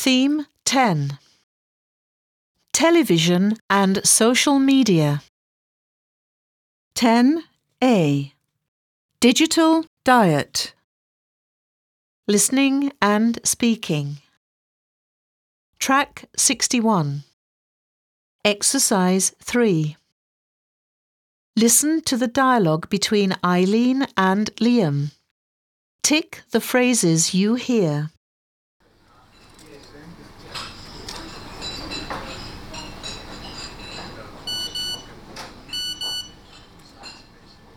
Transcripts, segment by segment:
Theme 10 Television and Social Media. 10a Digital Diet. Listening and Speaking. Track 61. Exercise 3. Listen to the dialogue between Eileen and Liam. Tick the phrases you hear.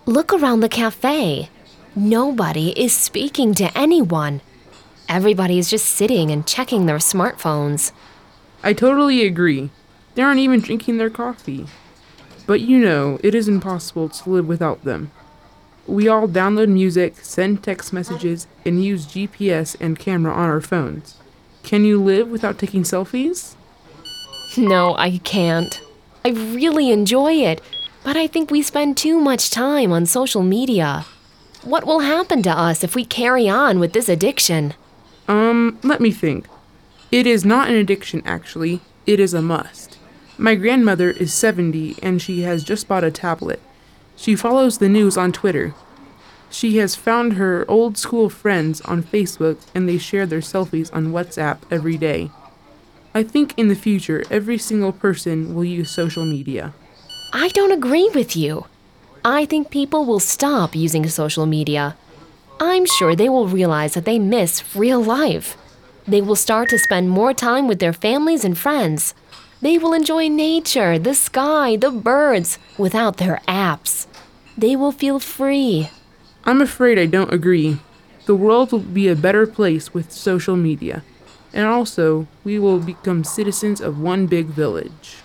Look around the cafe. Nobody is speaking to anyone. Everybody is just sitting and checking their smartphones. I totally agree. They aren't even drinking their coffee. But you know, it is impossible to live without them. We all download music, send text messages, and use GPS and camera on our phones. Can you live without taking selfies? No, I can't. I really enjoy it, but I think we spend too much time on social media. What will happen to us if we carry on with this addiction? Um, let me think. It is not an addiction, actually. It is a must. My grandmother is 70 and she has just bought a tablet. She follows the news on Twitter. She has found her old school friends on Facebook and they share their selfies on WhatsApp every day. I think in the future, every single person will use social media. I don't agree with you. I think people will stop using social media. I'm sure they will realize that they miss real life. They will start to spend more time with their families and friends. They will enjoy nature, the sky, the birds without their apps. They will feel free. I'm afraid I don't agree. The world will be a better place with social media. And also, we will become citizens of one big village.